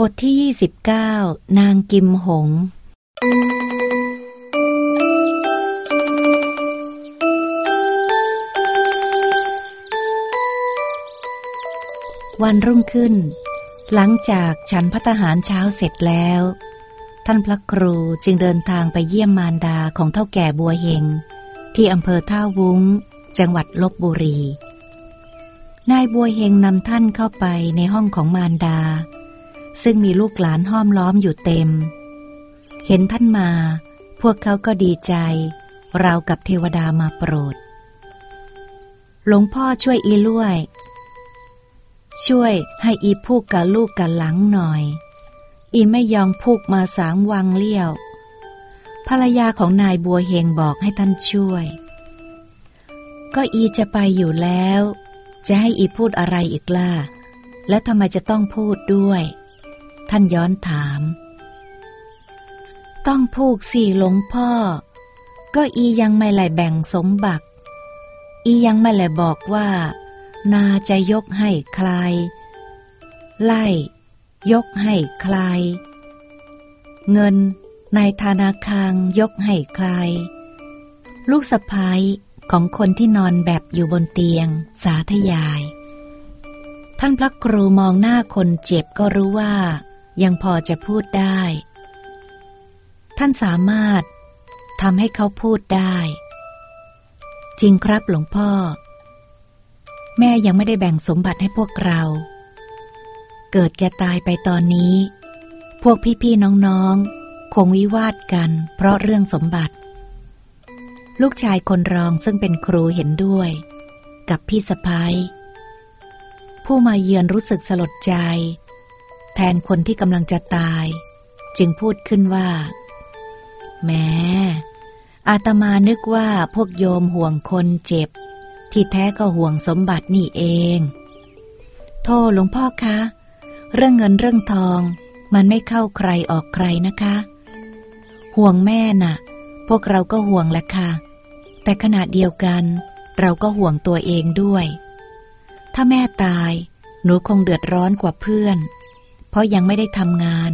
บทที่ 29 นางกิมหง วันรุ่งขึ้น หลังจากฉันพัตหารเช้าเสร็จแล้ว ท่านพระครูจึงเดินทางไปเยี่ยมมารดาของเท่าแก่บัวเฮง ที่อำเภอท่าวุ้ง จังหวัดลบบุรี นายบัวเฮงนำท่านเข้าไปในห้องของมารดา ซึ่งมีลูกหลานห้อมล้อมอยู่เต็ม เห็นท่านมา พวกเขาก็ดีใจเรากับเทวดามาโปรด หลวงพ่อช่วยอีล่วย ช่วยให้อีพูกกับลูกกับหลังหน่อย อีไม่ยอมพูกมาสางวังเลี้ยว ภรรยาของนายบัวเฮงบอกให้ท่านช่วย ก็อีจะไปอยู่แล้ว จะให้อีพูดอะไรอีกล่ะและทำไมจะต้องพูดด้วย ท่านย้อนถาม ต้องพูกสี่หลวงพ่อ ก็อียังไม่ไหลแบ่งสมบัติอียังไม่ไหลบอกว่า นาจะยกให้ใคร ไล่ ยกให้ใคร เงินในธนาคารยกให้ใคร ลูกสะพ้ายของคนที่นอนแบบอยู่บนเตียง สาธยาย ท่านพระครูมองหน้าคนเจ็บก็รู้ว่า ยังพอจะพูดได้ ท่านสามารถทำให้เขาพูดได้ จริงครับหลวงพ่อ แม่ยังไม่ได้แบ่งสมบัติให้พวกเรา เกิดแกตายไปตอนนี้ พวกพี่ๆน้องๆ คงวิวาทกันเพราะเรื่องสมบัติ ลูกชายคนรองซึ่งเป็นครูเห็นด้วย กับพี่สะพ้ายผู้มาเยือนรู้สึกสลดใจ แทนคนที่กำลังจะตาย จึงพูดขึ้นว่า แม้อาตมานึกว่าพวกโยมห่วงคนเจ็บ ที่แท้ก็ห่วงสมบัตินี่เอง โทษหลวงพ่อคะ เรื่องเงินเรื่องทอง มันไม่เข้าใครออกใครนะคะ ห่วงแม่น่ะ พวกเราก็ห่วงแหละค่ะ แต่ขณะเดียวกัน เราก็ห่วงตัวเองด้วย ถ้าแม่ตาย หนูคงเดือดร้อนกว่าเพื่อน เพราะยังไม่ได้ทำงาน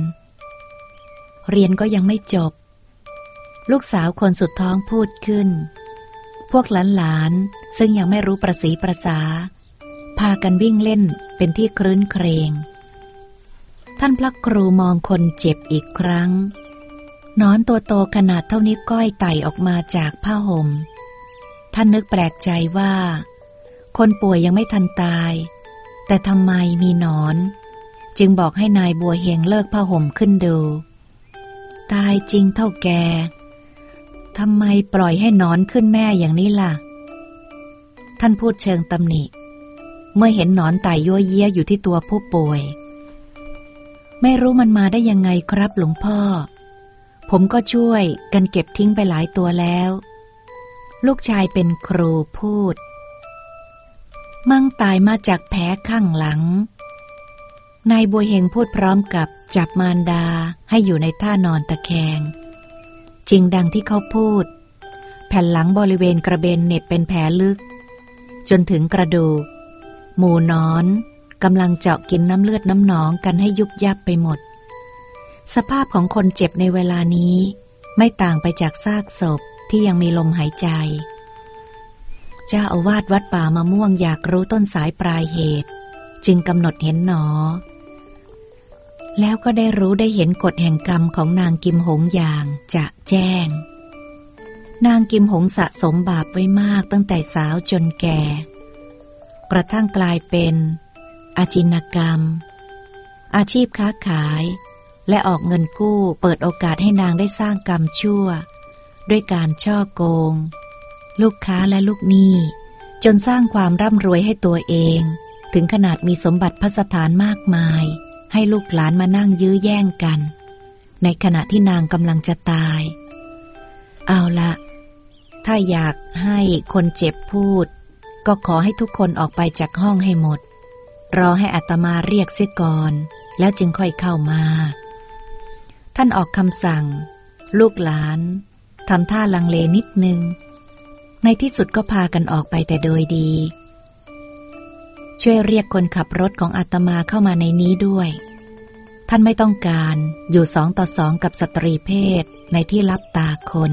เรียนก็ยังไม่จบ ลูกสาวคนสุดท้องพูดขึ้น พวกหลานๆซึ่งยังไม่รู้ประสีประสา พากันวิ่งเล่นเป็นที่ครื้นเครงท่านพระครูมองคนเจ็บอีกครั้ง นอนตัวโตขนาดเท่านี้ก้อยไต่ออกมาจากผ้าหม่ม ท่านนึกแปลกใจว่า คนป่วยยังไม่ทันตาย แต่ทำไมมีนอน จึงบอกให้นายบัวเฮงเลิกผ้าห่มขึ้นดู ตายจริงเท่าแกทำไมปล่อยให้นอนขึ้นแม่อย่างนี้ล่ะ ท่านพูดเชิงตำหนิ เมื่อเห็นนอนไต่ยั่วเยี้ยอยู่ที่ตัวผู้ป่วย ไม่รู้มันมาได้ยังไงครับหลวงพ่อ ผมก็ช่วยกันเก็บทิ้งไปหลายตัวแล้ว ลูกชายเป็นครูพูด มั่งตายมาจากแผลข้างหลัง นายบัวเฮงพูดพร้อมกับจับมารดาให้อยู่ในท่านอนตะแคง จริงดังที่เขาพูด แผ่นหลังบริเวณกระเบนเน็บเป็นแผลลึก จนถึงกระดูก หมูนอนกำลังเจาะกินน้ำเลือดน้ำหนองกันให้ยุบยับไปหมด สภาพของคนเจ็บในเวลานี้ ไม่ต่างไปจากซากศพที่ยังมีลมหายใจ เจ้าอาวาสวัดป่ามะม่วงอยากรู้ต้นสายปลายเหตุ จึงกำหนดเห็นหนอ แล้วก็ได้รู้ได้เห็นกฎแห่งกรรมของนางกิมหงอย่างจะแจ้ง นางกิมหงสะสมบาปไว้มากตั้งแต่สาวจนแก่ กระทั่งกลายเป็นอาจินกรรม อาชีพค้าขาย และออกเงินกู้เปิดโอกาสให้นางได้สร้างกรรมชั่ว ด้วยการช่อโกง ลูกค้าและลูกหนี้ จนสร้างความร่ำรวยให้ตัวเอง ถึงขนาดมีสมบัติพัสถานมากมาย ให้ลูกหลานมานั่งยื้อแย่งกัน ในขณะที่นางกำลังจะตาย เอาละ ถ้าอยากให้คนเจ็บพูด ก็ขอให้ทุกคนออกไปจากห้องให้หมด รอให้อัตมาเรียกเสียก่อน แล้วจึงค่อยเข้ามา ท่านออกคำสั่ง ลูกหลานทำท่าลังเลนิดนึง ในที่สุดก็พากันออกไปแต่โดยดี ช่วยเรียกคนขับรถของอาตมาเข้ามาในนี้ด้วย ท่านไม่ต้องการอยู่สองต่อสองกับสตรีเพศในที่รับตาคน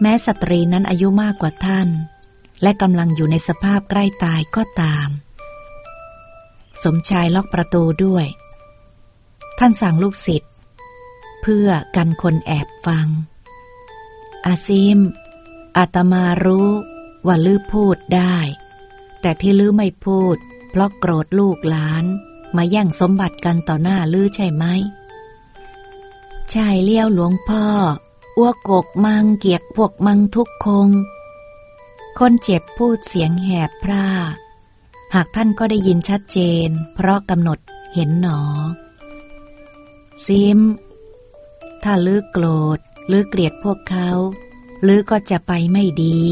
แม้สตรีนั้นอายุมากกว่าท่าน และกำลังอยู่ในสภาพใกล้ตายก็ตาม สมชายล็อกประตูด้วย ท่านสั่งลูกศิษย์เพื่อกันคนแอบฟัง อาซิมอาตมารู้ว่าลือพูดได้ แต่ที่ลือไม่พูด เพราะโกรธลูกหลาน มาแย่งสมบัติกันต่อหน้าลือใช่ไหมใช่เลี้ยวหลวงพ่อ อ้วกกมังเกียกพวกมังทุกคง คนเจ็บพูดเสียงแหบพร่า หากท่านก็ได้ยินชัดเจน เพราะกำหนดเห็นหนอ ซิม ถ้าลือโกรธลือเกลียดพวกเขาลือก็จะไปไม่ดี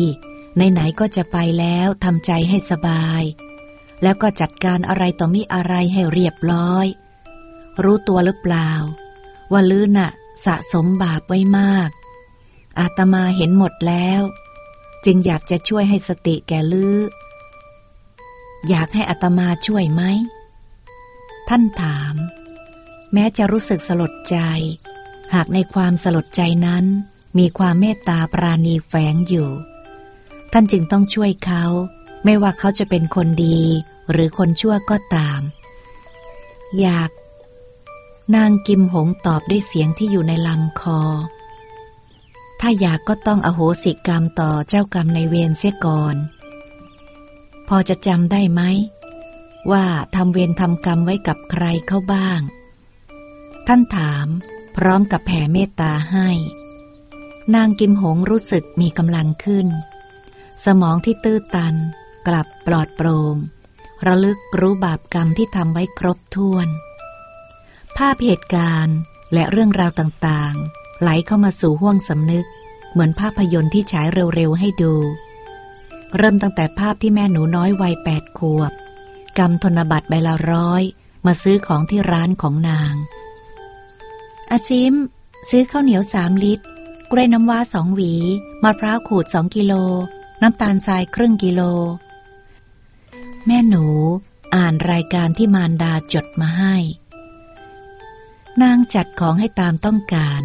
ไหนๆก็จะไปแล้วทำใจให้สบาย แล้วก็จัดการอะไรต่อมิอะไรให้เรียบร้อย รู้ตัวหรือเปล่า ว่าลื้อน่ะ สะสมบาปไว้มาก อาตมาเห็นหมดแล้ว จึงอยากจะช่วยให้สติแก่ลื้ออยากให้อาตมาช่วยไหม ท่านถาม แม้จะรู้สึกสลดใจ หากในความสลดใจนั้น มีความเมตตาปราณีแฝงอยู่ ท่านจึงต้องช่วยเขา ไม่ว่าเขาจะเป็นคนดี หรือคนชั่วก็ตาม อยาก นางกิมหงตอบด้วยเสียงที่อยู่ในลำคอ ถ้าอยากก็ต้องอโหสิกรรมต่อเจ้ากรรมในเวรเสียก่อน พอจะจำได้ไหม ว่าทำเวรทำกรรมไว้กับใครเข้าบ้าง ท่านถาม พร้อมกับแผ่เมตตาให้ นางกิมหงรู้สึกมีกำลังขึ้น สมองที่ตื้อตัน กลับปลอดโปรง่งระลึกรู้บาปกรรมที่ทำไว้ครบถ้วน ภาพเหตุการณ์และเรื่องราวต่างๆ ไหลเข้ามาสู่ห้วงสำนึก เหมือนภาพยนตร์ที่ฉายเร็วๆ ให้ดู เริ่มตั้งแต่ภาพที่แม่หนูน้อยวัยแปดขวบกำธนบัตรใบละร้อย มาซื้อของที่ร้านของนางอาซิม ซื้อข้าวเหนียวสามลิตรกล้วยน้ำว้าสองหวีมะพร้าวขูดสองกิโล น้ำตาลทรายครึ่งกิโล แม่หนูอ่านรายการที่มารดาจดมาให้ นางจัดของให้ตามต้องการ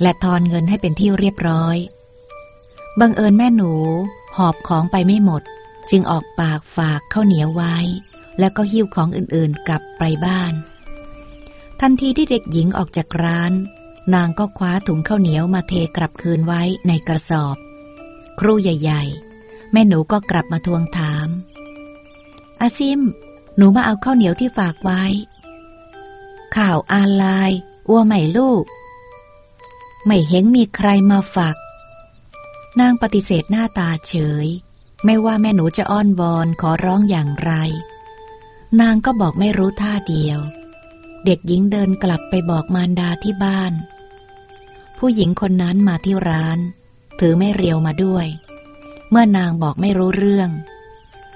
และทอนเงินให้เป็นที่เรียบร้อย บังเอิญแม่หนู หอบของไปไม่หมด จึงออกปากฝากข้าวเหนียวไว้ แล้วก็หิ้วของอื่นๆกลับไปบ้าน ทันทีที่เด็กหญิงออกจากร้าน นางก็คว้าถุงข้าวเหนียวมาเทกลับคืนไว้ในกระสอบ ครู่ใหญ่ๆ แม่หนูก็กลับมาทวงถาม อาซิม หนูมาเอาข้าวเหนียวที่ฝากไว้ ข่าวอานไลน์อ้วใหม่ลูก ไม่เห็นมีใครมาฝาก นางปฏิเสธหน้าตาเฉย ไม่ว่าแม่หนูจะอ้อนวอนขอร้องอย่างไร นางก็บอกไม่รู้ท่าเดียว เด็กหญิงเดินกลับไปบอกมารดาที่บ้าน ผู้หญิงคนนั้นมาที่ร้าน ถือไม่เรียวมาด้วย เมื่อนางบอกไม่รู้เรื่อง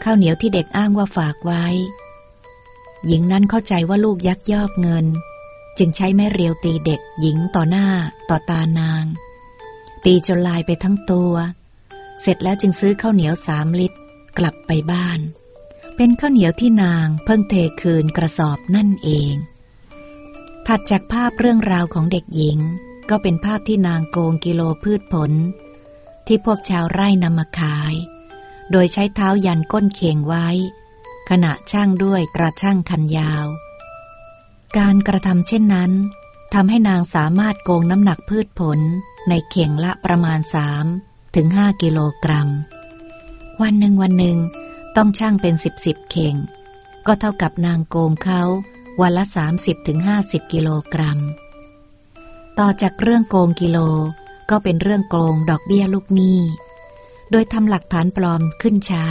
ข้าวเหนียวที่เด็กอ้างว่าฝากไว้ หญิงนั้นเข้าใจว่าลูกยักยอกเงิน จึงใช้แม่เรียวตีเด็กหญิงต่อหน้าต่อตานาง ตีจนลายไปทั้งตัว เสร็จแล้วจึงซื้อข้าวเหนียวสามลิตร กลับไปบ้าน เป็นข้าวเหนียวที่นางเพิ่งเทคืนกระสอบนั่นเอง ถัดจากภาพเรื่องราวของเด็กหญิง ก็เป็นภาพที่นางโกงกิโลพืชผล ที่พวกชาวไร่นำมาขาย โดยใช้เท้ายันก้นเข่งไว้ ขณะช่างด้วยตราช่างคันยาว การกระทำเช่นนั้นทำให้นางสามารถโกงน้ำหนักพืชผลในเข่งละประมาณสามถึงห้ากิโลกรัม วันหนึ่งวันหนึ่งต้องช่างเป็นสิบสิบเข่ง ก็เท่ากับนางโกงเขาวันละสามสิบถึงห้าสิบกิโลกรัม ต่อจากเรื่องโกงกิโล ก็เป็นเรื่องโกงดอกเบี้ยลูกหนี้ โดยทำหลักฐานปลอมขึ้นใช้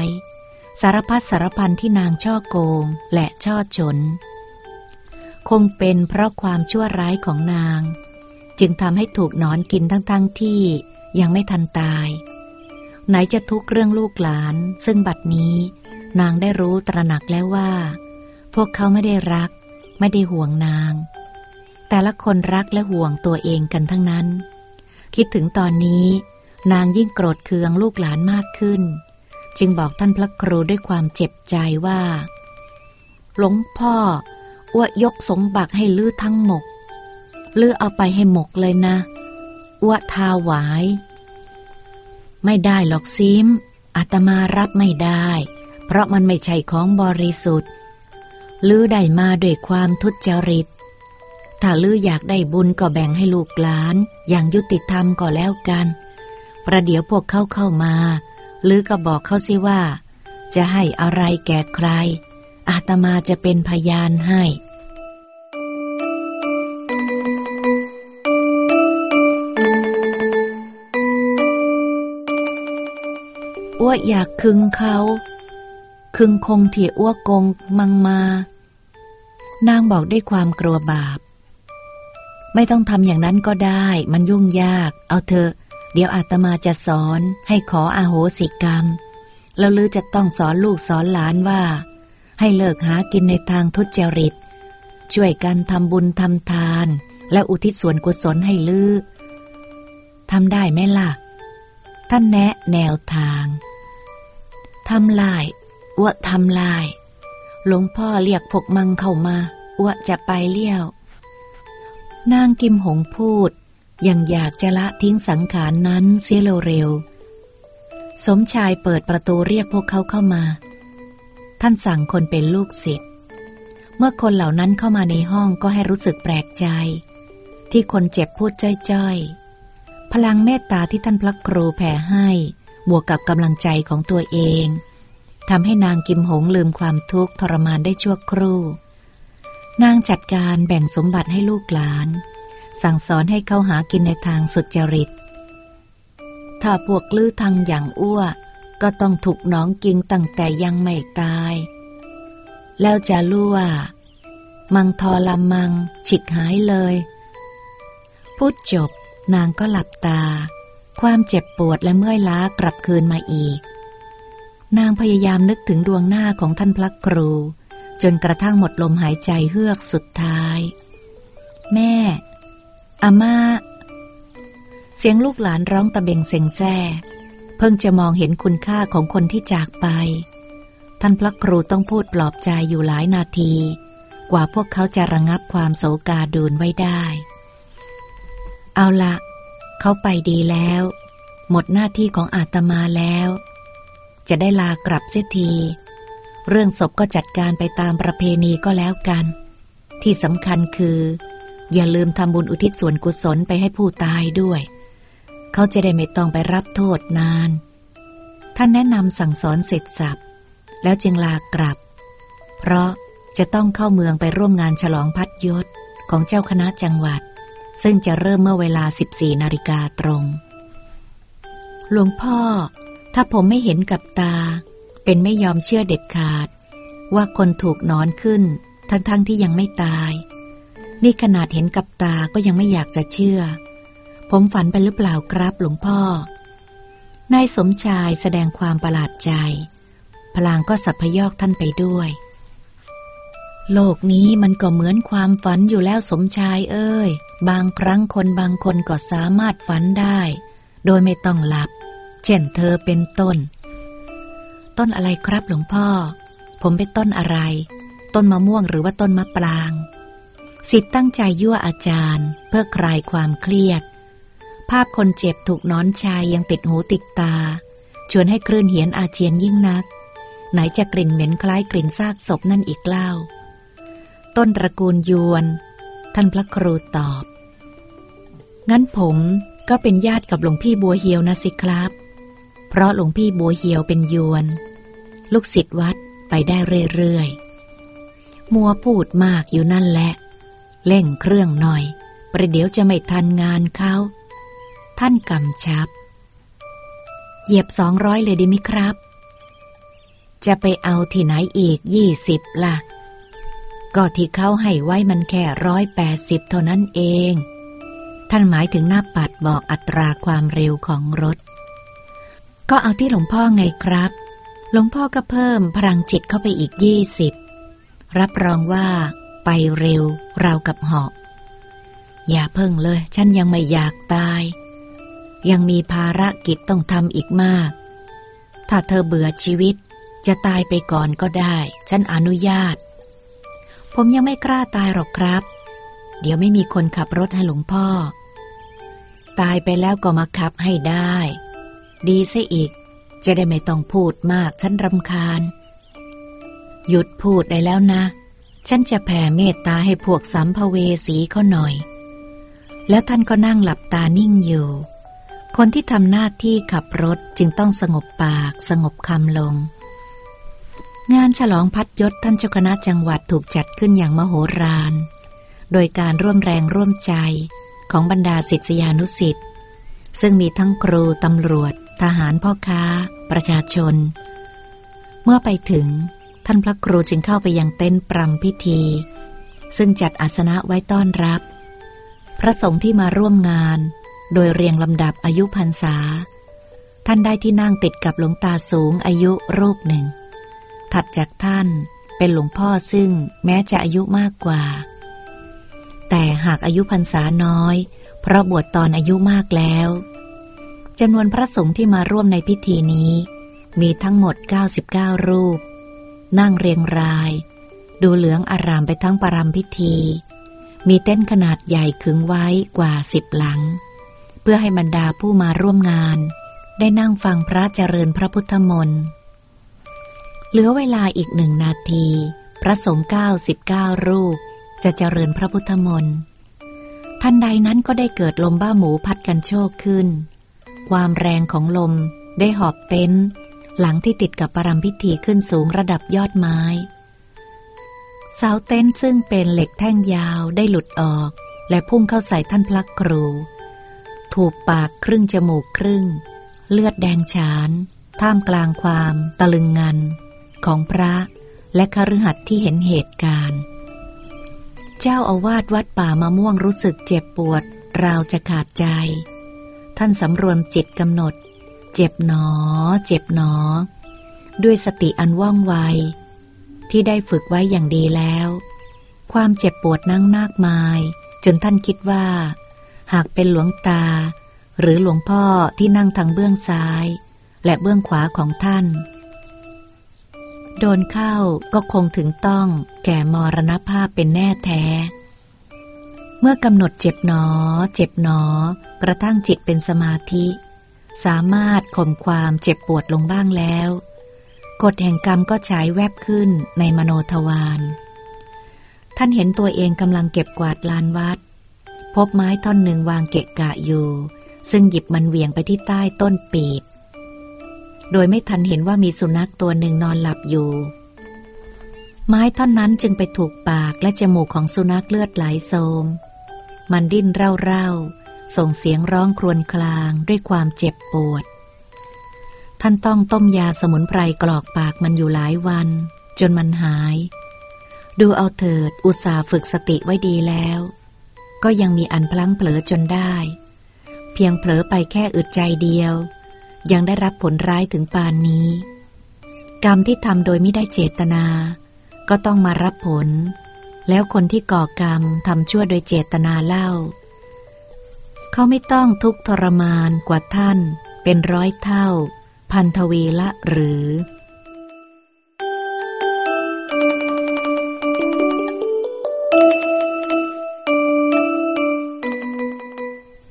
สารพัดสารพันที่นางช่อโกงและช่อฉนคงเป็นเพราะความชั่วร้ายของนาง จึงทำให้ถูกนอนกินทั้งๆทที่ยังไม่ทันตาย ไหนจะทุกเรื่องลูกหลาน ซึ่งบัดนี้นางได้รู้ตระหนักแล้วว่า พวกเขาไม่ได้รัก ไม่ได้ห่วงนาง แต่ละคนรักและห่วงตัวเองกันทั้งนั้น คิดถึงตอนนี้ นางยิ่งโกรธเคืองลูกหลานมากขึ้น จึงบอกท่านพระครูด้วยความเจ็บใจว่า หลวงพ่ออ้วยกสมบัติให้ลือทั้งหมกลือเอาไปให้หมกเลยนะอ้วทาหวาย ไม่ได้หรอกซิมอาตมารับไม่ได้ เพราะมันไม่ใช่ของบริสุทธิ์ลือได้มาด้วยความทุจริต ถ้าลืออยากได้บุญก็แบ่งให้ลูกหลาน อย่างยุติธรรมก็แล้วกัน ประเดี๋ยวพวกเขาเข้ามาลือก็บอกเขาสิว่า จะให้อะไรแก่ใคร อาตมาจะเป็นพยานให้อ้วอยากคึงเขาคึงคงที่ยอ้วกงมังมา นางบอกด้วยความกลัวบาป ไม่ต้องทำอย่างนั้นก็ได้ มันยุ่งยาก เอาเถอะ เดี๋ยวอาตมาจะสอนให้ขออาโหสิกรรม แล้วลือจะต้องสอนลูกสอนหลานว่า ให้เลิกหากินในทางทุจริต ช่วยกันทำบุญทำทาน และอุทิศส่วนกุศลให้ลือทำได้ไหมล่ะ ท่านแนะแนวทางทำลายอ้วทำลาย หลวงพ่อเรียกพกมังเข้ามาอ้วจะไปเลี้ยว นางกิมหงพูด ยังอยากจะละทิ้งสังขารนนั้นเสียเร็วๆสมชายเปิดประตูเรียกพวกเขาเข้ามา ท่านสั่งคนเป็นลูกศิษย์เมื่อคนเหล่านั้นเข้ามาในห้องก็ให้รู้สึกแปลกใจ ที่คนเจ็บพูดจ้อยๆ พลังเมตตาที่ท่านพระครูแผ่ให้ บวกกับกำลังใจของตัวเองทำให้นางกิมหงลืมความทุกข์ทรมานได้ชั่วครู่ นางจัดการแบ่งสมบัติให้ลูกหลาน สั่งสอนให้เข้าหากินในทางสุจริต ถ้าพวกลื้อทางอย่างอ้วก็ต้องถูกน้องกิงตั้งแต่ยังไม่ตาย แล้วจะรู้ว่า มังทอลำมัง ฉิกหายเลย พูดจบนางก็หลับตา ความเจ็บปวดและเมื่อยล้ากลับคืนมาอีก นางพยายามนึกถึงดวงหน้าของท่านพระครู จนกระทั่งหมดลมหายใจเฮือกสุดท้าย แม่อาม่า เสียงลูกหลานร้องตะเบงเซ็งแซ่เพิ่งจะมองเห็นคุณค่าของคนที่จากไป ท่านพระครูต้องพูดปลอบใจอยู่หลายนาที กว่าพวกเขาจะระงับความโศกาดูนไว้ได้ เอาละเขาไปดีแล้ว หมดหน้าที่ของอาตมาแล้ว จะได้ลากลับเสียที เรื่องศพก็จัดการไปตามประเพณีก็แล้วกัน ที่สำคัญคือ อย่าลืมทำบุญอุทิศส่วนกุศลไปให้ผู้ตายด้วย เขาจะได้ไม่ต้องไปรับโทษนาน ท่านแนะนำสั่งสอนเสร็จสับแล้วจึงลากลับ เพราะจะต้องเข้าเมืองไปร่วมงานฉลองพัดยศของเจ้าคณะจังหวัด ซึ่งจะเริ่มเมื่อเวลา 14 นาฬิกาตรง หลวงพ่อ ถ้าผมไม่เห็นกับตา เป็นไม่ยอมเชื่อเด็ดขาด ว่าคนถูกนอนขึ้น ทั้งๆทที่ยังไม่ตาย นี่ขนาดเห็นกับตาก็ยังไม่อยากจะเชื่อ ผมฝันไปหรือเปล่าครับหลวงพ่อนายสมชายแสดงความประหลาดใจ พลางก็สัพพยอกท่านไปด้วย โลกนี้มันก็เหมือนความฝันอยู่แล้วสมชายเอ้ย บางครั้งคนบางคนก็สามารถฝันได้ โดยไม่ต้องหลับ เช่นเธอเป็นต้น ต้นอะไรครับหลวงพ่อ ผมเป็นต้นอะไร ต้นมะม่วงหรือว่าต้นมะปรางสิทธิ์ตั้งใจยั่วอาจารย์ เพื่อคลายความเครียด ภาพคนเจ็บถูกนอนชายยังติดหูติดตา ชวนให้คลื่นเหียนอาเจียนยิ่งนัก ไหนจะกลิ่นเหม็นคล้ายกลิ่นซากศพนั่นอีกเล่า ต้นตระกูลยวน ท่านพระครูตอบ งั้นผมก็เป็นญาติกับหลวงพี่บัวเหียวนะสิครับ เพราะหลวงพี่บัวเหียวเป็นยวน ลูกศิษย์วัดไปได้เรื่อยๆ มัวพูดมากอยู่นั่นแหละเร่งเครื่องหน่อย ประเดี๋ยวจะไม่ทันงานเขา ท่านกำชับ เหยียบสองร้อยเลยดีมิครับ จะไปเอาที่ไหนอีกยี่สิบละ่ะ ก็ที่เขาให้ไว้มันแค่ร้อยแปดสิบเท่านั้นเอง ท่านหมายถึงหน้าปัดบอกอัตราความเร็วของรถ ก็เอาที่หลวงพ่อไงครับ หลวงพ่อก็เพิ่มพลังจิตเข้าไปอีกยี่สิบ รับรองว่าไปเร็วเรากับเหาะ อย่าเพิ่งเลย ฉันยังไม่อยากตาย ยังมีภารกิจต้องทำอีกมาก ถ้าเธอเบื่อชีวิต จะตายไปก่อนก็ได้ ฉันอนุญาต ผมยังไม่กล้าตายหรอกครับ เดี๋ยวไม่มีคนขับรถให้หลวงพ่อ ตายไปแล้วก็มาขับให้ได้ ดีซะอีก จะได้ไม่ต้องพูดมากฉันรำคาญ หยุดพูดได้แล้วนะ ฉันจะแผ่เมตตาให้พวกสัมภเวสีเขาหน่อย แล้วท่านก็นั่งหลับตานิ่งอยู่ คนที่ทำหน้าที่ขับรถจึงต้องสงบปากสงบคำลง งานฉลองพัดยศท่านเจ้าคณะจังหวัดถูกจัดขึ้นอย่างมโหฬารโดยการร่วมแรงร่วมใจของบรรดาศิษยานุศิษย์ซึ่งมีทั้งครูตำรวจ ทหารพ่อค้า ประชาชน เมื่อไปถึงท่านพระครูจึงเข้าไปยังเต้นปรำพิธี ซึ่งจัดอาสนะไว้ต้อนรับ พระสงฆ์ที่มาร่วมงาน โดยเรียงลำดับอายุพรรษา ท่านได้ที่นั่งติดกับหลวงตาสูงอายุรูปหนึ่ง ถัดจากท่านเป็นหลวงพ่อซึ่งแม้จะอายุมากกว่า แต่หากอายุพรรษาน้อย เพราะบวชตอนอายุมากแล้ว จำนวนพระสงฆ์ที่มาร่วมในพิธีนี้ มีทั้งหมด 99 รูป นั่งเรียงราย ดูเหลืองอารามไปทั้งปรำพิธี มีเต้นขนาดใหญ่ขึงไว้กว่าสิบหลัง เพื่อให้บรรดาผู้มาร่วมงาน ได้นั่งฟังพระเจริญพระพุทธมนต์เหลือเวลาอีกหนึ่งนาที พระสงฆ์99รูป จะเจริญพระพุทธมนต์ทันใดนั้นก็ได้เกิดลมบ้าหมูพัดกันโชกขึ้น ความแรงของลมได้หอบเต็นท์หลังที่ติดกับปรำพิธีขึ้นสูงระดับยอดไม้เสาเต็นท์ซึ่งเป็นเหล็กแท่งยาวได้หลุดออก และพุ่งเข้าใส่ท่านพระครู ถูกปากครึ่งจมูกครึ่ง เลือดแดงฉาน ท่ามกลางความตะลึงงัน ของพระและคฤหัสถ์ที่เห็นเหตุการณ์ เจ้าอาวาสวัดป่ามะม่วงรู้สึกเจ็บปวด ราวจะขาดใจ ท่านสำรวมจิตกำหนด เจ็บหนอ เจ็บหนอ ด้วยสติอันว่องไว ที่ได้ฝึกไว้อย่างดีแล้ว ความเจ็บปวดนั่งมากมาย จนท่านคิดว่า หากเป็นหลวงตา หรือหลวงพ่อที่นั่งทางเบื้องซ้าย และเบื้องขวาของท่าน โดนเข้าก็คงถึงต้องแก่มรณภาพเป็นแน่แท้ เมื่อกำหนดเจ็บหนอ เจ็บหนอ กระทั่งจิตเป็นสมาธิ สามารถข่มความเจ็บปวดลงบ้างแล้วกฎแห่งกรรมก็ฉายแวบขึ้นในมโนทวารท่านเห็นตัวเองกำลังเก็บกวาดลานวัด พบไม้ท่อนหนึ่งวางเกะกะอยู่ ซึ่งหยิบมันเหวี่ยงไปที่ใต้ต้นปีบ โดยไม่ทันเห็นว่ามีสุนัขตัวหนึ่งนอนหลับอยู่ ไม้ท่อนนั้นจึงไปถูกปากและจมูกของสุนัขเลือดไหลโสม มันดิ้นเร่าๆ ส่งเสียงร้องครวญครางด้วยความเจ็บปวด ท่านต้องต้มยาสมุนไพรกรอกปากมันอยู่หลายวัน จนมันหาย ดูเอาเถิดอุตสาฝึกสติไว้ดีแล้ว ก็ยังมีอันพลั้งเผลอจนได้ เพียงเผลอไปแค่อึดใจเดียว ยังได้รับผลร้ายถึงปานนี้ กรรมที่ทำโดยไม่ได้เจตนา ก็ต้องมารับผล แล้วคนที่ก่อกรรมทำชั่วโดยเจตนาเล่า เขาไม่ต้องทุกทรมานกว่าท่าน เป็นร้อยเท่า พันทวีละหรือ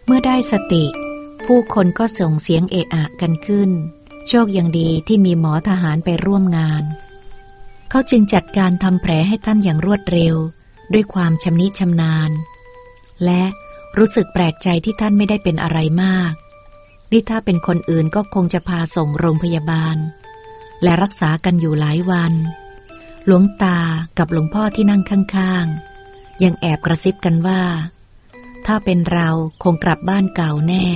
เมื่อได้สติ ผู้คนก็ส่งเสียงเอะอะกันขึ้น โชคยังดีที่มีหมอทหารไปร่วมงาน เขาจึงจัดการทำแผลให้ท่านอย่างรวดเร็ว ด้วยความชำนิชำนาญ และรู้สึกแปลกใจที่ท่านไม่ได้เป็นอะไรมาก นี่ถ้าเป็นคนอื่นก็คงจะพาส่งโรงพยาบาล และรักษากันอยู่หลายวัน หลวงตากับหลวงพ่อที่นั่งข้างๆ ยังแอบกระซิบกันว่า ถ้าเป็นเราคงกลับบ้านเก่าแน่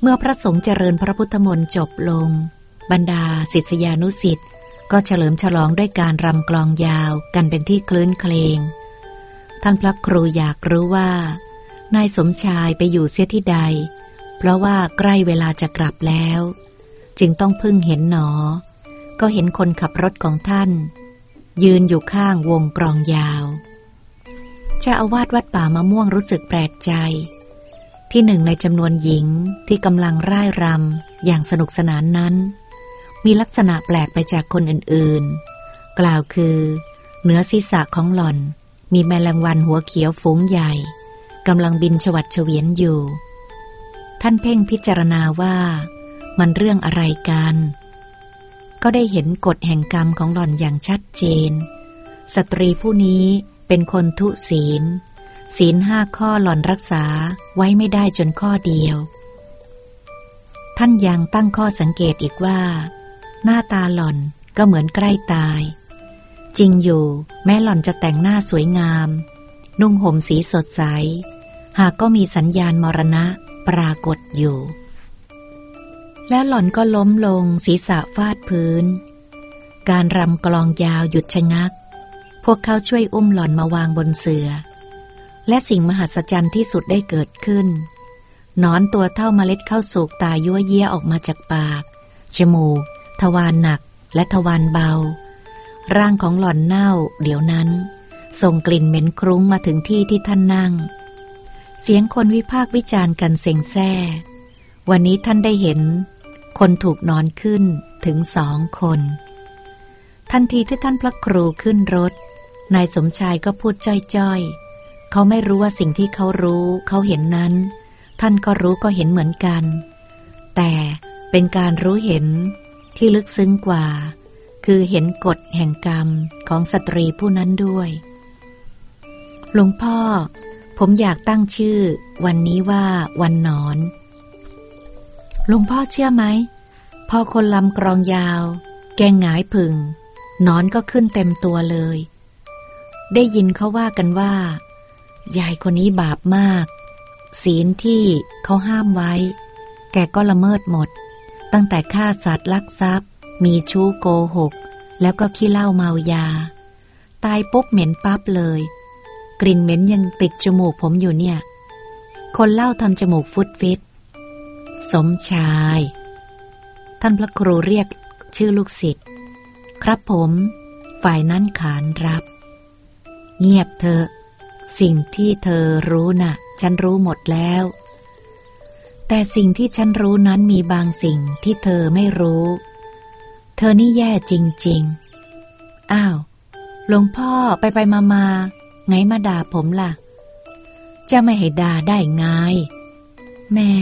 เมื่อพระสงฆ์เจริญพระพุทธมนต์จบลง บรรดาศิษยานุสิ์ ก็เฉลิมฉลองด้วยการรำกลองยาวกันเป็นที่คลื้นเคลง ท่านพระครูอยากรู้ว่า นายสมชายไปอยู่เสียที่ใด เพราะว่าใกล้เวลาจะกลับแล้ว จึงต้องพึ่งเห็นหนอ ก็เห็นคนขับรถของท่าน ยืนอยู่ข้างวงกลองยาวเจ้าอาวาสวัดป่ามะม่วงรู้สึกแปลกใจ ที่หนึ่งในจำนวนหญิงที่กำลังร่ายรำอย่างสนุกสนานนั้น มีลักษณะแปลกไปจากคนอื่นๆ กล่าวคือ เหนือศีรษะของหล่อน มีแมลงวันหัวเขียวฝูงใหญ่กำลังบินฉวัดเฉวียนอยู่ ท่านเพ่งพิจารณาว่ามันเรื่องอะไรกัน ก็ได้เห็นกฎแห่งกรรมของหล่อนอย่างชัดเจน สตรีผู้นี้เป็นคนทุศีล ศีลห้าข้อหล่อนรักษาไว้ไม่ได้จนข้อเดียว ท่านยังตั้งข้อสังเกตอีกว่า หน้าตาหล่อนก็เหมือนใกล้ตาย จริงอยู่แม้หล่อนจะแต่งหน้าสวยงาม นุ่งห่มสีสดใส หากก็มีสัญญาณมรณะปรากฏอยู่ แล้วหล่อนก็ล้มลงศีรษะฟาดพื้น การรำกลองยาวหยุดชะงัก พวกเขาช่วยอุ้มหล่อนมาวางบนเสือและสิ่งมหัศจรรย์ที่สุดได้เกิดขึ้น นอนตัวเท่าเมล็ดข้าวสุกตายั่วเยี่ยออกมาจากปาก จมูก ทวารหนักและทวารเบา ร่างของหล่อนเน่าเดี๋ยวนั้น ส่งกลิ่นเหม็นครุ้งมาถึงที่ที่ท่านนั่ง เสียงคนวิพากษ์วิจารณ์กันเซ็งแซ่ วันนี้ท่านได้เห็น คนถูกนอนขึ้นถึงสองคน ทันทีที่ท่านพระครูขึ้นรถ นายสมชายก็พูดจ้อยๆ เขาไม่รู้ว่าสิ่งที่เขารู้เขาเห็นนั้น ท่านก็รู้ก็เห็นเหมือนกัน แต่เป็นการรู้เห็น ที่ลึกซึ้งกว่า คือเห็นกฎแห่งกรรมของสตรีผู้นั้นด้วย หลวงพ่อ ผมอยากตั้งชื่อ วันนี้ว่าวันนอนหลวงพ่อเชื่อไหม พอคนลำกรองยาว แกงหงายผึ่งนอนก็ขึ้นเต็มตัวเลย ได้ยินเขาว่ากันว่า ยายคนนี้บาปมาก ศีลที่เขาห้ามไว้ แกก็ละเมิดหมด ตั้งแต่ฆ่าสัตว์ลักทรัพย์ มีชู้โกหก แล้วก็ขี้เหล้าเมายา ตายปุ๊บเหม็นปั๊บเลย กลิ่นเหม็นยังติดจมูกผมอยู่เนี่ย คนเล่าทำจมูกฟุดฟิตสมชาย ท่านพระครูเรียกชื่อลูกศิษย์ครับผม ฝ่ายนั้นขานรับ เงียบเธอ สิ่งที่เธอรู้นะ่ะ ฉันรู้หมดแล้ว แต่สิ่งที่ฉันรู้นั้นมีบางสิ่งที่เธอไม่รู้ เธอนี่แย่จริง ๆ อ้าว หลวงพ่อไปไปมามาไงมาด่าผมล่ะ จะไม่ให้ด่าได้ไง แม่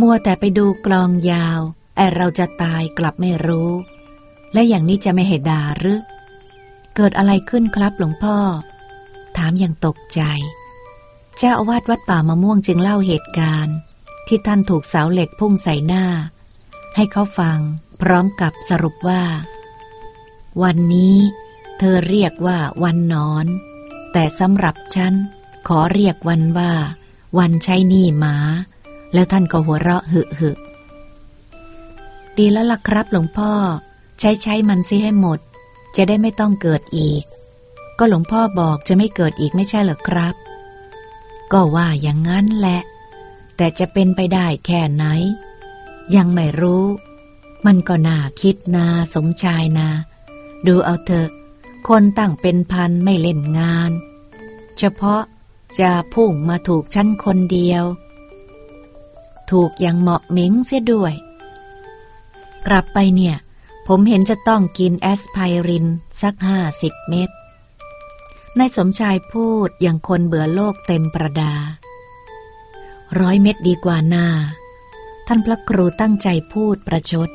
มัวแต่ไปดูกลองยาว ไอเราจะตายกลับไม่รู้ และอย่างนี้จะไม่ให้ด่าหรือ เกิดอะไรขึ้นครับหลวงพ่อ ถามอย่างตกใจ เจ้าอาวาสวัดป่ามะม่วงจึงเล่าเหตุการณ์ ที่ท่านถูกเสาเหล็กพุ่งใส่หน้า ให้เขาฟังพร้อมกับสรุปว่า วันนี้เธอเรียกว่าวันนอน แต่สำหรับฉันขอเรียกวันว่า วันใช้หนี้หมา แล้วท่านก็หัวเราะหึหึดีแล้วล่ะครับหลวงพ่อ ใช้ใช้มันซิให้หมด จะได้ไม่ต้องเกิดอีก ก็หลวงพ่อบอกจะไม่เกิดอีกไม่ใช่เหรอครับ ก็ว่าอย่างนั้นแหละ แต่จะเป็นไปได้แค่ไหน ยังไม่รู้ มันก็น่าคิดนาสมชายนา ดูเอาเถอะ คนตั้งเป็นพันไม่เล่นงาน เฉพาะจะพุ่งมาถูกชั้นคนเดียว ถูกอย่างเหมาะเหม็งเสียด้วย กลับไปเนี่ย ผมเห็นจะต้องกินแอสไพรินสักห้าสิบเม็ด นายสมชายพูดอย่างคนเบื่อโลกเต็มประดา ร้อยเม็ดดีกว่านาท่านพระครูตั้งใจพูดประชด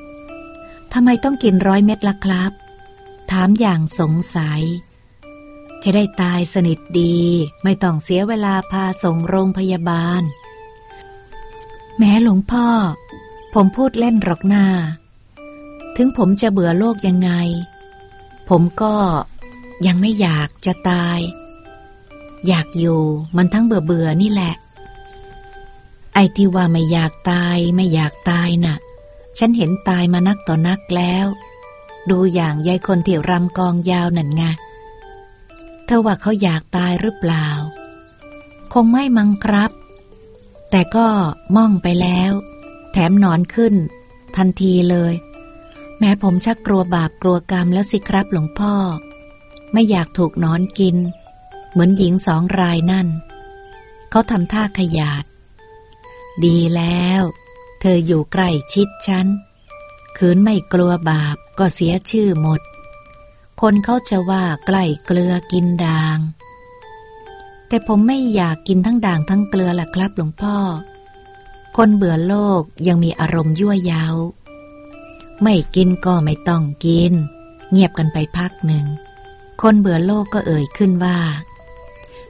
ทำไมต้องกินร้อยเม็ดล่ะครับ ถามอย่างสงสัย จะได้ตายสนิทดี ไม่ต้องเสียเวลาพาส่งโรงพยาบาล แม้หลวงพ่อ ผมพูดเล่นหรอกหน้า ถึงผมจะเบื่อโลกยังไง ผมก็ ยังไม่อยากจะตาย อยากอยู่มันทั้งเบื่อเบื่อนี่แหละ ไอ้ที่ว่าไม่อยากตายไม่อยากตายนะ่ะ ฉันเห็นตายมานักต่อนักแล้ว ดูอย่างยายคนที่รำกองยาวนั่นไงเธอว่าเขาอยากตายหรือเปล่า คงไม่มังครับ แต่ก็ม่องไปแล้ว แถมนอนขึ้น ทันทีเลย แม้ผมชักกลัวบาปกลัวกรรมแล้วสิครับหลวงพ่อ ไม่อยากถูกนอนกิน เหมือนหญิงสองรายนั่น เขาทำท่าขยาด ดีแล้ว เธออยู่ใกล้ชิดฉันคืนไม่กลัวบาปก็เสียชื่อหมด คนเขาจะว่าใกล้เกลือกินด่าง แต่ผมไม่อยากกินทั้งด่างทั้งเกลือล่ะครับหลวงพ่อ คนเบื่อโลกยังมีอารมณ์ยั่วยาว ไม่กินก็ไม่ต้องกิน เงียบกันไปพักหนึ่ง คนเบื่อโลกก็เอ่ยขึ้นว่า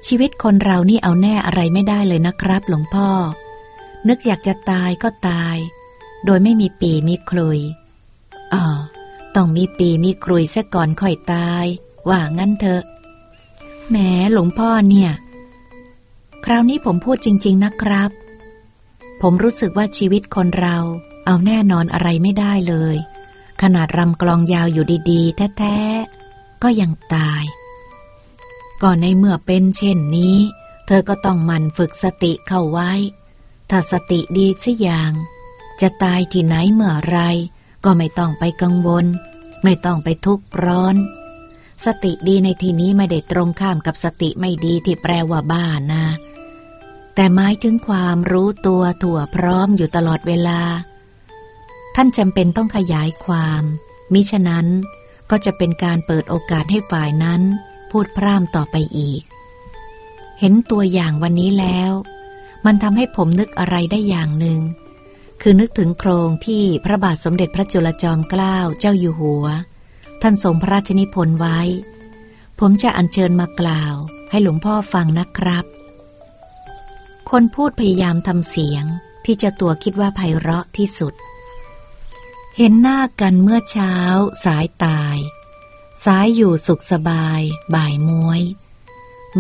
ชีวิตคนเรานี่เอาแน่อะไรไม่ได้เลยนะครับ หลวงพ่อ นึกอยากจะตายก็ตาย โดยไม่มีปีมีคลุยอ๋อต้องมีปีมีครุยซะก่อนค่อยตาย ว่างั้นเถอะแหมหลวงพ่อเนี่ย คราวนี้ผมพูดจริง ๆ นะครับ ผมรู้สึกว่าชีวิตคนเรา เอาแน่นอนอะไรไม่ได้เลย ขนาดรำกลองยาวอยู่ดี ๆ แท้ๆ ก็ยังตายก่อนในเมื่อเป็นเช่นนี้ เธอก็ต้องมันฝึกสติเข้าไว้ ถ้าสติดีสิอย่าง จะตายที่ไหนเมื่อไร ก็ไม่ต้องไปกังวล ไม่ต้องไปทุกข์ร้อน สติดีในที่นี้ไม่ได้ตรงข้ามกับสติไม่ดีที่แปลว่าบ้านะ แต่หมายถึงความรู้ตัวถั่วพร้อมอยู่ตลอดเวลา ท่านจำเป็นต้องขยายความ มิฉะนั้น ก็จะเป็นการเปิดโอกาสให้ฝ่ายนั้น พูดพร่ำต่อไปอีก เห็นตัวอย่างวันนี้แล้ว มันทำให้ผมนึกอะไรได้อย่างหนึ่ง คือนึกถึงโครงที่พระบาทสมเด็จพระจุลจอมเกล้าเจ้าอยู่หัว ท่านทรงพระราชนิพนธ์ไว้ ผมจะอัญเชิญมากล่าว ให้หลวงพ่อฟังนะครับ คนพูดพยายามทำเสียงที่จะตัวคิดว่าไพเราะที่สุด เห็นหน้ากันเมื่อเช้า สายตาย สายอยู่สุขสบาย บ่ายมวย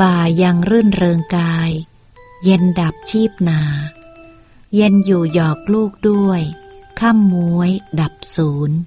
บ่ายยังรื่นเริงกาย เย็นดับชีพนา เย็นอยู่หยอกลูกด้วย ข้ามมวย ดับศูนย์